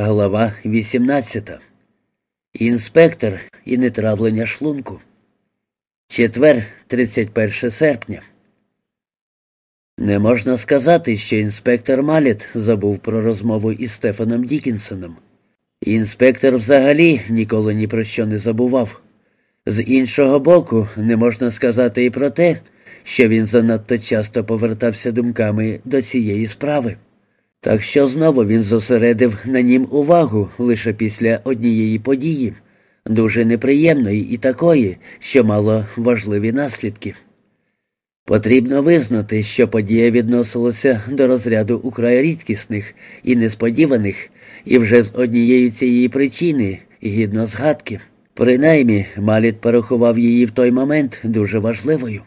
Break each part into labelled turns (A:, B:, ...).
A: Глава 18. Інспектор і нетравлення шлунку. Четвер, 31 серпня. Не можна сказати, що інспектор Маліт забув про розмову із Стефаном Дікінсоном. Інспектор взагалі ніколи ні про що не забував. З іншого боку, не можна сказати і про те, що він занадто часто повертався думками до цієї справи. Так що знову він зосередив на нім увагу лише після однієї події, дуже неприємної і такої, що мало важливі наслідки. Потрібно визнати, що подія відносилася до розряду украй рідкісних і несподіваних, і вже з однієї цієї причини гідно згадки. Принаймні, Маліт порахував її в той момент дуже важливою.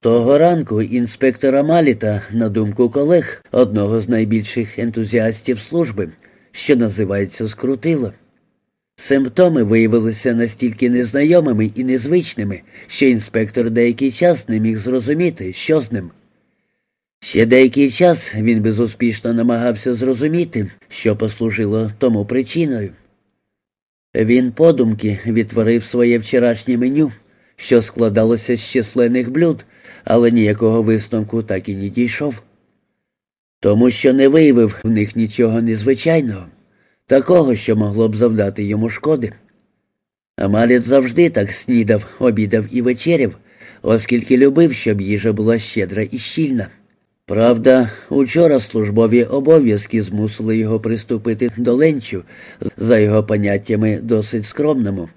A: Того ранку інспектора Маліта, на думку колег, одного з найбільших ентузіастів служби, що називається скрутило. Симптоми виявилися настільки незнайомими і незвичними, що інспектор деякий час не міг зрозуміти, що з ним. Ще деякий час він безуспішно намагався зрозуміти, що послужило тому причиною. Він подумки відтворив своє вчорашнє меню, що складалося з численних блюд, але ніякого висновку так і не дійшов. Тому що не виявив в них нічого незвичайного, такого, що могло б завдати йому шкоди. Амаліт завжди так снідав, обідав і вечеряв, оскільки любив, щоб їжа була щедра і щільна. Правда, учора службові обов'язки змусили його приступити до ленчу, за його поняттями досить скромному,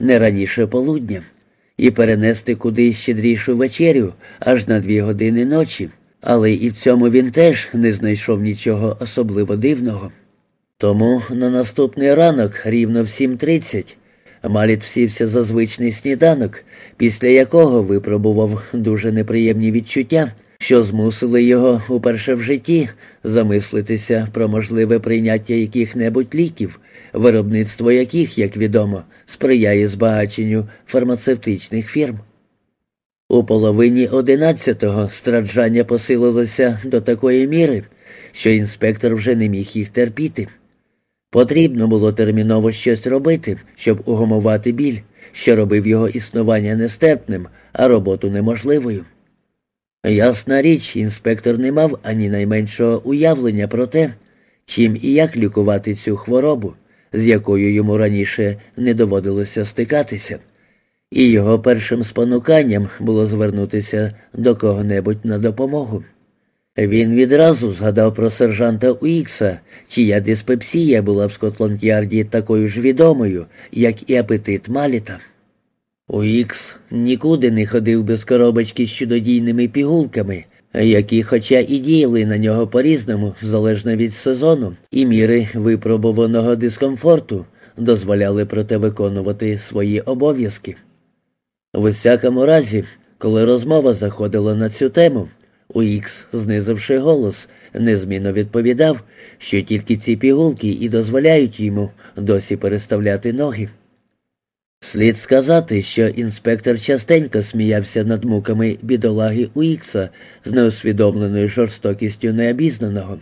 A: не раніше полудня і перенести кудись щедрішу вечерю аж на дві години ночі, але і в цьому він теж не знайшов нічого особливо дивного. Тому на наступний ранок, рівно в 7.30, Маліт всівся за звичний сніданок, після якого випробував дуже неприємні відчуття, що змусили його уперше в житті замислитися про можливе прийняття яких-небудь ліків, виробництво яких, як відомо, сприяє збагаченню фармацевтичних фірм. У половині одинадцятого страджання посилилося до такої міри, що інспектор вже не міг їх терпіти. Потрібно було терміново щось робити, щоб угомувати біль, що робив його існування нестерпним, а роботу неможливою. Ясна річ, інспектор не мав ані найменшого уявлення про те, чим і як лікувати цю хворобу, з якою йому раніше не доводилося стикатися, і його першим спонуканням було звернутися до кого-небудь на допомогу. Він відразу згадав про сержанта Уікса, чия диспепсія була в Скотланд-Ярді такою ж відомою, як і апетит Маліта. Уікс нікуди не ходив без коробочки з чудодійними пігулками, які, хоча і діяли на нього по-різному, залежно від сезону і міри випробуваного дискомфорту, дозволяли проте виконувати свої обов'язки. В усякому разі, коли розмова заходила на цю тему, Уікс, знизивши голос, незмінно відповідав, що тільки ці пігулки і дозволяють йому досі переставляти ноги. Слід сказати, що інспектор частенько сміявся над муками бідолаги Уікса з неусвідомленою жорстокістю необізнаного.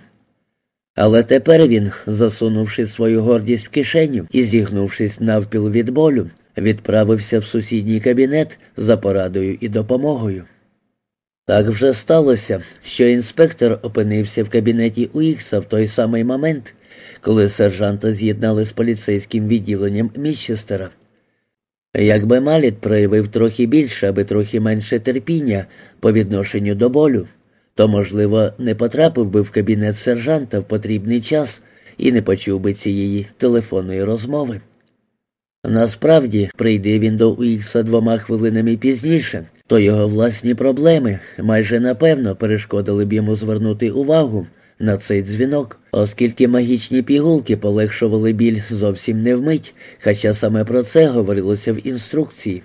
A: Але тепер він, засунувши свою гордість в кишеню і зігнувшись навпіл від болю, відправився в сусідній кабінет за порадою і допомогою. Так вже сталося, що інспектор опинився в кабінеті Уікса в той самий момент, коли сержанта з'єднали з поліцейським відділенням Міщестера. Якби Маліт проявив трохи більше, аби трохи менше терпіння по відношенню до болю, то, можливо, не потрапив би в кабінет сержанта в потрібний час і не почув би цієї телефонної розмови. Насправді, прийде він до Уікса двома хвилинами пізніше, то його власні проблеми майже напевно перешкодили б йому звернути увагу на цей дзвінок, оскільки магічні пігулки полегшували біль зовсім не вмить, хоча саме про це говорилося в інструкції.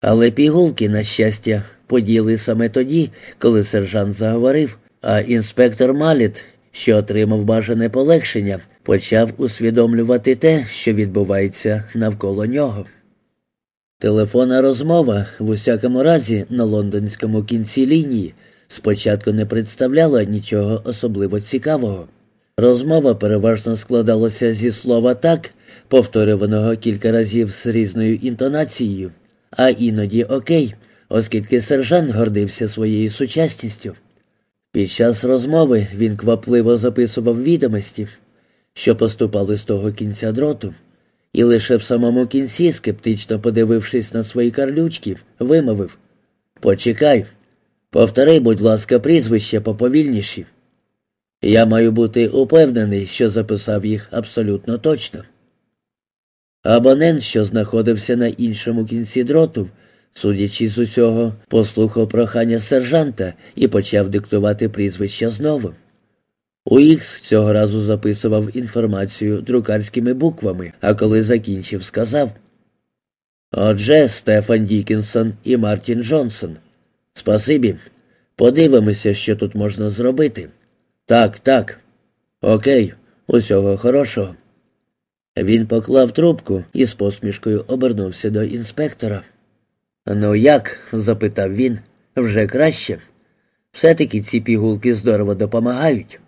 A: Але пігулки, на щастя, поділи саме тоді, коли сержант заговорив, а інспектор Маліт, що отримав бажане полегшення, почав усвідомлювати те, що відбувається навколо нього. Телефонна розмова в усякому разі на лондонському кінці лінії спочатку не представляла нічого особливо цікавого. Розмова переважно складалася зі слова так, повторюваного кілька разів з різною інтонацією, а іноді окей, оскільки сержант гордився своєю сучасністю. Під час розмови він квапливо записував відомості, що поступали з того кінця дроту, і лише в самому кінці, скептично подивившись на свої карлючки, вимовив Почекай, повтори, будь ласка, прізвище поповільніші. Я маю бути упевнений, що записав їх абсолютно точно. Абонент, що знаходився на іншому кінці дроту, судячи з усього, послухав прохання сержанта і почав диктувати прізвища знову. Уікс цього разу записував інформацію друкарськими буквами, а коли закінчив, сказав Отже, Стефан Дікінсон і Мартін Джонсон. Спасибі. Подивимося, що тут можна зробити. Так, так. Окей, усього хорошого. Він поклав трубку і з посмішкою обернувся до інспектора. Ну як? запитав він. Вже краще. Все-таки ці пігулки здорово допомагають.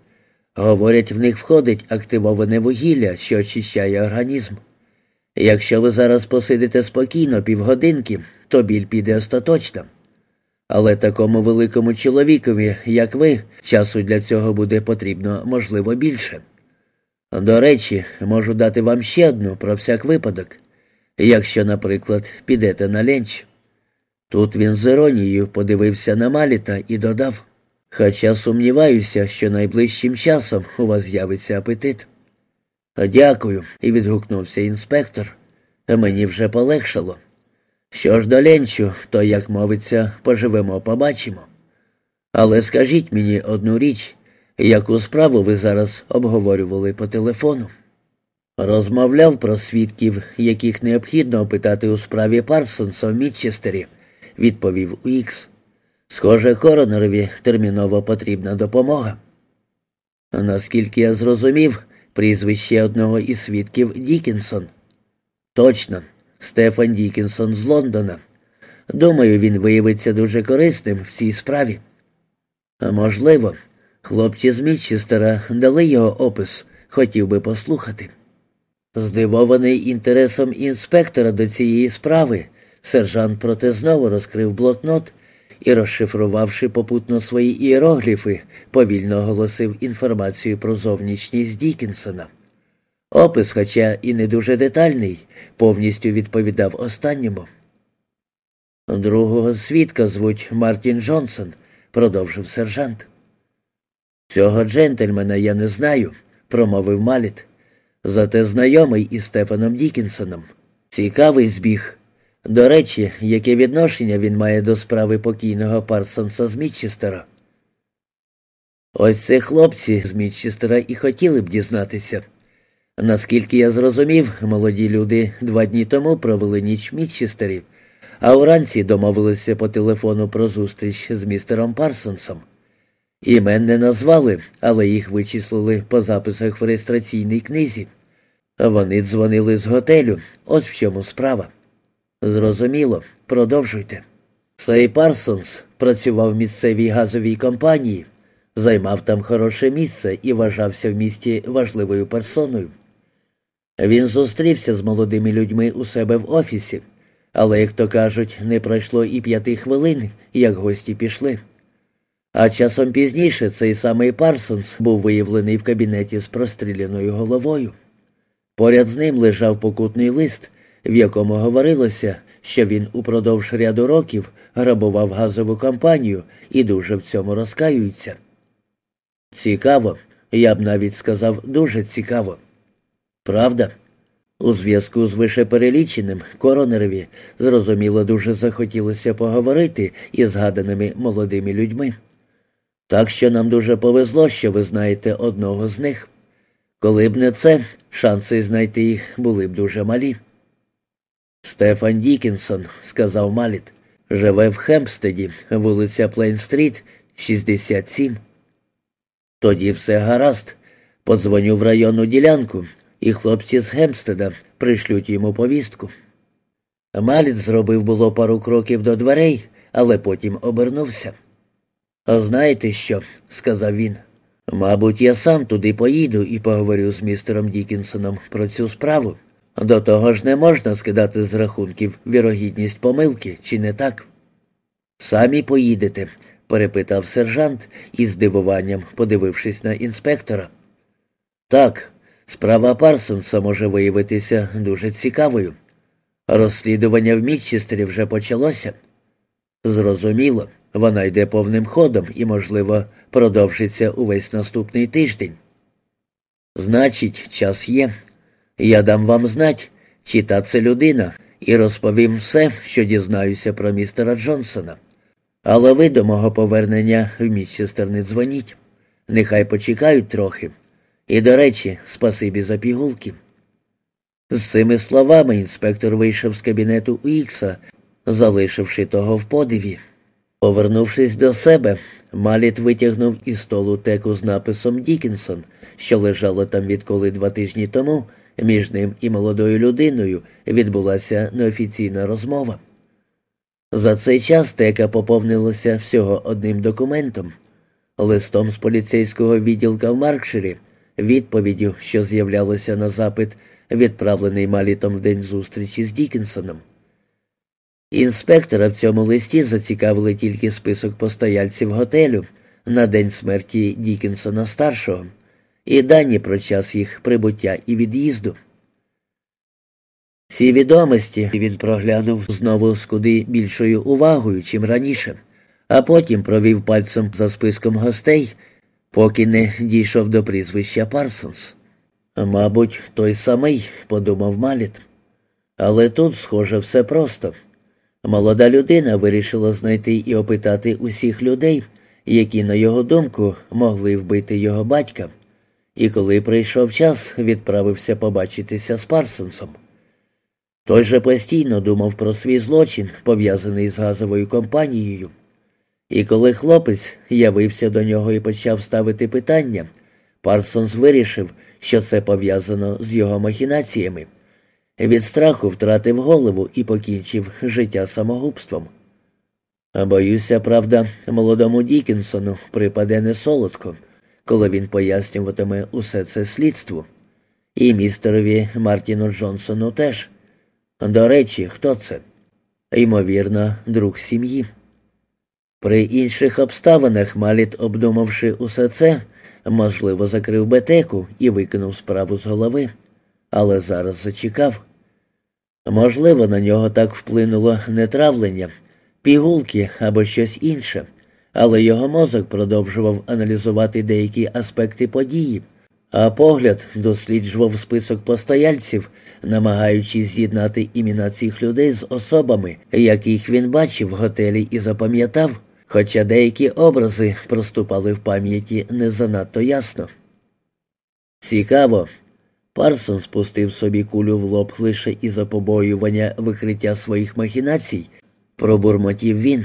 A: Говорять, в них входить активоване вугілля, що очищає організм. Якщо ви зараз посидите спокійно півгодинки, то біль піде остаточно. Але такому великому чоловікові, як ви, часу для цього буде потрібно, можливо, більше. До речі, можу дати вам ще одну про всяк випадок, якщо, наприклад, підете на ленч. Тут він з іронією подивився на Маліта і додав, хоча сумніваюся, що найближчим часом у вас з'явиться апетит. Дякую, відгукнувся інспектор. Мені вже полегшало. Що ж до ленчу, то, як мовиться, поживемо, побачимо. Але скажіть мені одну річ, яку справу ви зараз обговорювали по телефону? Розмовляв про свідків, яких необхідно опитати у справі Парсонса в Мітчестері, відповів Уікс. Схоже, коронерові терміново потрібна допомога. Наскільки я зрозумів, прізвище одного із свідків Дікінсон. Точно, Стефан Дікінсон з Лондона. Думаю, він виявиться дуже корисним в цій справі. Можливо, хлопці з Мітчестера дали його опис, хотів би послухати. Здивований інтересом інспектора до цієї справи, сержант проте знову розкрив блокнот і, розшифрувавши попутно свої іерогліфи, повільно оголосив інформацію про зовнішність Дікінсона. Опис, хоча і не дуже детальний, повністю відповідав останньому. Другого свідка звуть Мартін Джонсон, продовжив сержант. Цього джентльмена я не знаю, промовив Маліт. Зате знайомий із Стефаном Дікінсоном. Цікавий збіг. До речі, яке відношення він має до справи покійного Парсонса з Мітчестера? Ось це хлопці з Мітчестера і хотіли б дізнатися. Наскільки я зрозумів, молоді люди два дні тому провели ніч в Мітчестері, а уранці домовилися по телефону про зустріч з містером Парсонсом. Імен не назвали, але їх вичислили по записах в реєстраційній книзі. Вони дзвонили з готелю, ось в чому справа. Зрозуміло, продовжуйте. Сей Парсонс працював в місцевій газовій компанії, займав там хороше місце і вважався в місті важливою персоною. Він зустрівся з молодими людьми у себе в офісі, але, як то кажуть, не пройшло і п'яти хвилин, як гості пішли. А часом пізніше цей самий Парсонс був виявлений в кабінеті з простріляною головою. Поряд з ним лежав покутний лист, в якому говорилося, що він упродовж ряду років грабував газову компанію і дуже в цьому розкаюється. Цікаво, я б навіть сказав дуже цікаво. Правда? У зв'язку з вишепереліченим коронерові зрозуміло дуже захотілося поговорити із згаданими молодими людьми. Так що нам дуже повезло, що ви знаєте одного з них. Коли б не це, шанси знайти їх були б дуже малі. Стефан Дікінсон, сказав Маліт, живе в Хемпстеді, вулиця Плейн-стріт, 67. Тоді все гаразд. Подзвоню в районну ділянку, і хлопці з Гемстеда пришлють йому повістку. Маліт зробив було пару кроків до дверей, але потім обернувся. «А знаєте що? сказав він. Мабуть, я сам туди поїду і поговорю з містером Дікінсоном про цю справу. До того ж не можна скидати з рахунків вірогідність помилки, чи не так? Самі поїдете, перепитав сержант із здивуванням, подивившись на інспектора. Так, справа Парсонса може виявитися дуже цікавою. Розслідування в Мітчестері вже почалося. Зрозуміло, вона йде повним ходом і, можливо, продовжиться увесь наступний тиждень. Значить, час є. Я дам вам знать, чи та це людина, і розповім все, що дізнаюся про містера Джонсона. Але ви до мого повернення в Мічестер не дзвоніть. Нехай почекають трохи. І, до речі, спасибі за пігулки. З цими словами інспектор вийшов з кабінету Уікса, залишивши того в подиві. Повернувшись до себе, Маліт витягнув із столу теку з написом Дікінсон, що лежало там відколи два тижні тому. Між ним і молодою людиною відбулася неофіційна розмова. За цей час тека поповнилася всього одним документом листом з поліцейського відділка в Маркширі, відповіддю, що з'являлося на запит, відправлений малітом в день зустрічі з Дікінсоном. Інспектора в цьому листі зацікавили тільки список постояльців готелю на день смерті Дікінсона старшого і дані про час їх прибуття і від'їзду. Ці відомості він проглянув знову з куди більшою увагою, чим раніше, а потім провів пальцем за списком гостей, поки не дійшов до прізвища Парсонс. Мабуть, той самий, подумав Маліт. Але тут, схоже, все просто. Молода людина вирішила знайти і опитати усіх людей, які, на його думку, могли вбити його батька і коли прийшов час, відправився побачитися з Парсонсом. Той же постійно думав про свій злочин, пов'язаний з газовою компанією. І коли хлопець явився до нього і почав ставити питання, Парсонс вирішив, що це пов'язано з його махінаціями. Від страху втратив голову і покінчив життя самогубством. Боюся, правда, молодому Дікінсону припаде не солодко коли він пояснюватиме усе це слідству. І містерові Мартіну Джонсону теж. До речі, хто це? Ймовірно, друг сім'ї. При інших обставинах Маліт, обдумавши усе це, можливо, закрив бетеку і викинув справу з голови, але зараз зачекав. Можливо, на нього так вплинуло нетравлення, пігулки або щось інше але його мозок продовжував аналізувати деякі аспекти події, а погляд досліджував список постояльців, намагаючись з'єднати імена цих людей з особами, яких він бачив в готелі і запам'ятав, хоча деякі образи проступали в пам'яті не занадто ясно. Цікаво. Парсон спустив собі кулю в лоб лише із побоювання викриття своїх махінацій, пробурмотів він.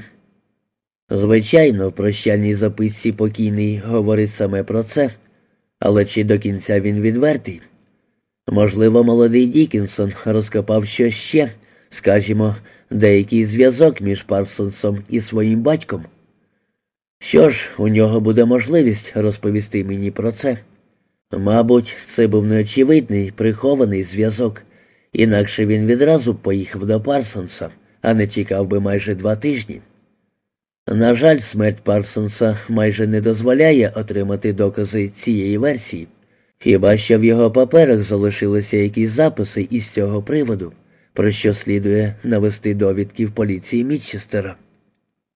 A: Звичайно, в прощальній записці покійний говорить саме про це, але чи до кінця він відвертий? Можливо, молодий Дікінсон розкопав щось ще, скажімо, деякий зв'язок між Парсонсом і своїм батьком. Що ж, у нього буде можливість розповісти мені про це. Мабуть, це був неочевидний прихований зв'язок, інакше він відразу поїхав до Парсонса, а не чекав би майже два тижні. На жаль, смерть Парсонса майже не дозволяє отримати докази цієї версії. Хіба що в його паперах залишилися якісь записи із цього приводу, про що слідує навести довідки в поліції Мітчестера.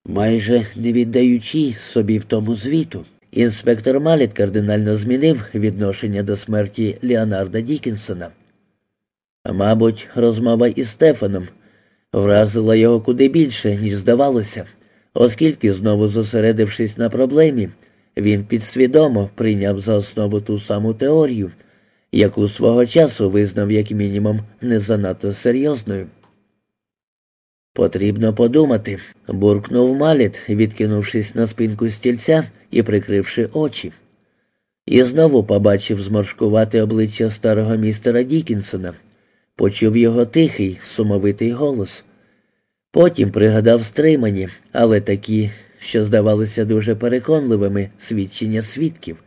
A: Майже не віддаючи собі в тому звіту, інспектор Маліт кардинально змінив відношення до смерті Леонарда Дікінсона. Мабуть, розмова із Стефаном вразила його куди більше, ніж здавалося оскільки, знову зосередившись на проблемі, він підсвідомо прийняв за основу ту саму теорію, яку свого часу визнав як мінімум не занадто серйозною. Потрібно подумати, буркнув Маліт, відкинувшись на спинку стільця і прикривши очі. І знову побачив зморшкувати обличчя старого містера Дікінсона, почув його тихий, сумовитий голос. Потім пригадав стримані, але такі, що здавалися дуже переконливими свідчення свідків,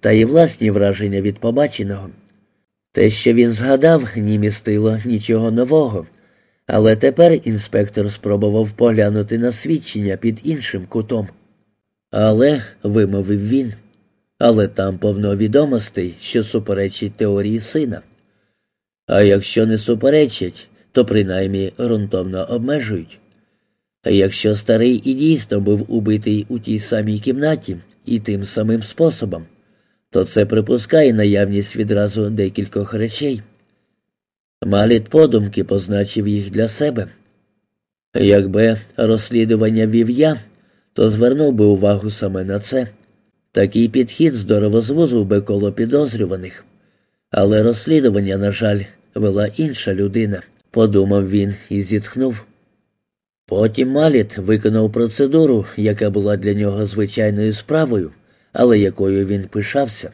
A: та й власні враження від побаченого. Те, що він згадав, ні містило нічого нового, але тепер інспектор спробував поглянути на свідчення під іншим кутом. Але, вимовив він, але там повно відомостей, що суперечить теорії сина. А якщо не суперечать, то принаймні ґрунтовно обмежують. А якщо старий і дійсно був убитий у тій самій кімнаті і тим самим способом, то це припускає наявність відразу декількох речей. Маліт подумки позначив їх для себе. Якби розслідування вів я, то звернув би увагу саме на це. Такий підхід здорово звузив би коло підозрюваних. Але розслідування, на жаль, вела інша людина, подумав він і зітхнув. Потім Маліт виконав процедуру, яка була для нього звичайною справою, але якою він пишався.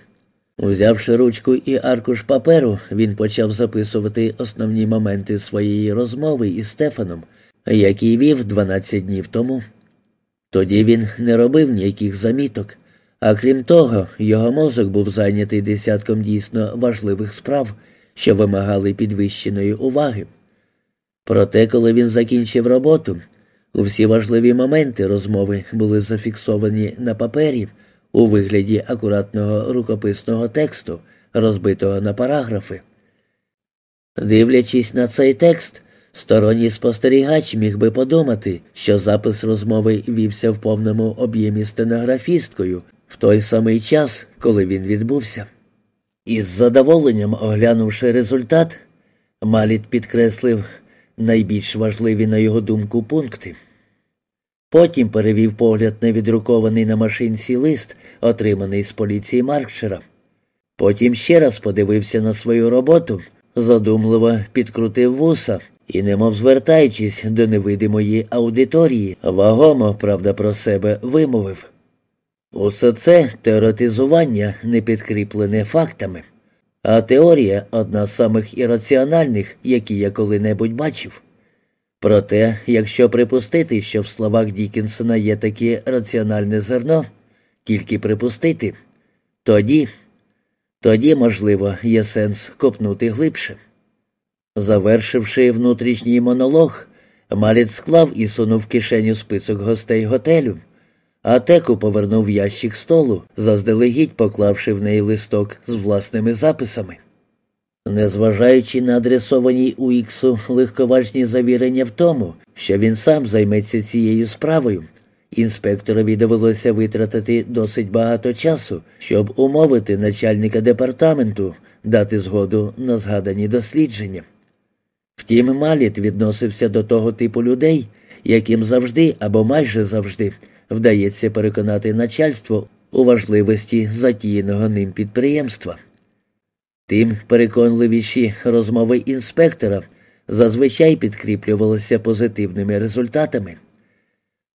A: Взявши ручку і аркуш паперу, він почав записувати основні моменти своєї розмови із Стефаном, який вів 12 днів тому. Тоді він не робив ніяких заміток, а крім того, його мозок був зайнятий десятком дійсно важливих справ, що вимагали підвищеної уваги. Проте, коли він закінчив роботу, усі важливі моменти розмови були зафіксовані на папері у вигляді акуратного рукописного тексту, розбитого на параграфи. Дивлячись на цей текст, сторонній спостерігач міг би подумати, що запис розмови вівся в повному об'ємі стенографісткою в той самий час, коли він відбувся. Із задоволенням оглянувши результат, Маліт підкреслив найбільш важливі, на його думку, пункти. Потім перевів погляд на відрукований на машинці лист, отриманий з поліції Маркшера. Потім ще раз подивився на свою роботу, задумливо підкрутив вуса і, немов звертаючись до невидимої аудиторії, вагомо, правда, про себе вимовив. Усе це теоретизування не підкріплене фактами, а теорія одна з самих ірраціональних, які я коли-небудь бачив. Проте, якщо припустити, що в словах Дікінсона є таке раціональне зерно, тільки припустити, тоді, тоді, можливо, є сенс копнути глибше. Завершивши внутрішній монолог, Маліт склав і сунув в кишеню список гостей готелю, а теку повернув ящик столу, заздалегідь поклавши в неї листок з власними записами. Незважаючи на адресовані у Іксу легковажні завірення в тому, що він сам займеться цією справою, інспекторові довелося витратити досить багато часу, щоб умовити начальника департаменту дати згоду на згадані дослідження. Втім, Маліт відносився до того типу людей, яким завжди або майже завжди вдається переконати начальство у важливості затіяного ним підприємства. Тим переконливіші розмови інспектора зазвичай підкріплювалися позитивними результатами.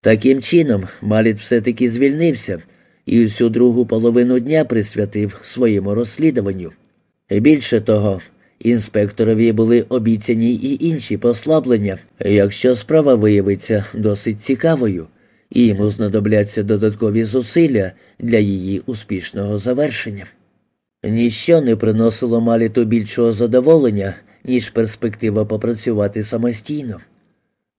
A: Таким чином, Маліт все-таки звільнився і всю другу половину дня присвятив своєму розслідуванню. Більше того, інспекторові були обіцяні і інші послаблення, якщо справа виявиться досить цікавою, і йому знадобляться додаткові зусилля для її успішного завершення. Ніщо не приносило Маліту більшого задоволення, ніж перспектива попрацювати самостійно.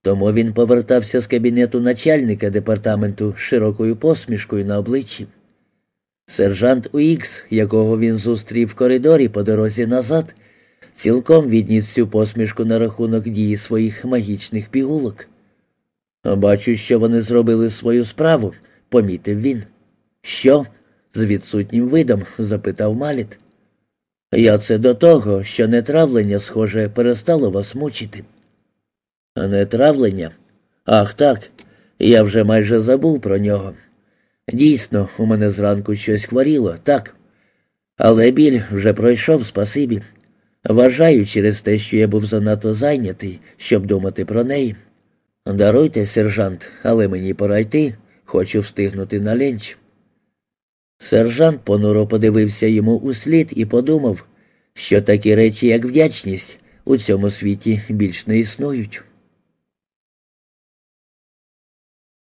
A: Тому він повертався з кабінету начальника департаменту з широкою посмішкою на обличчі. Сержант Уікс, якого він зустрів в коридорі по дорозі назад, цілком відніс цю посмішку на рахунок дії своїх магічних пігулок. Бачу, що вони зробили свою справу, помітив він. Що? З відсутнім видом? запитав Маліт. Я це до того, що нетравлення, схоже, перестало вас мучити. Нетравлення? Ах так. Я вже майже забув про нього. Дійсно, у мене зранку щось хворіло, так. Але біль вже пройшов спасибі. Вважаю через те, що я був занадто зайнятий, щоб думати про неї. Даруйте, сержант, але мені пора йти. Хочу встигнути на ленч. Сержант понуро подивився йому у слід і подумав, що такі речі, як вдячність, у цьому світі більш не існують.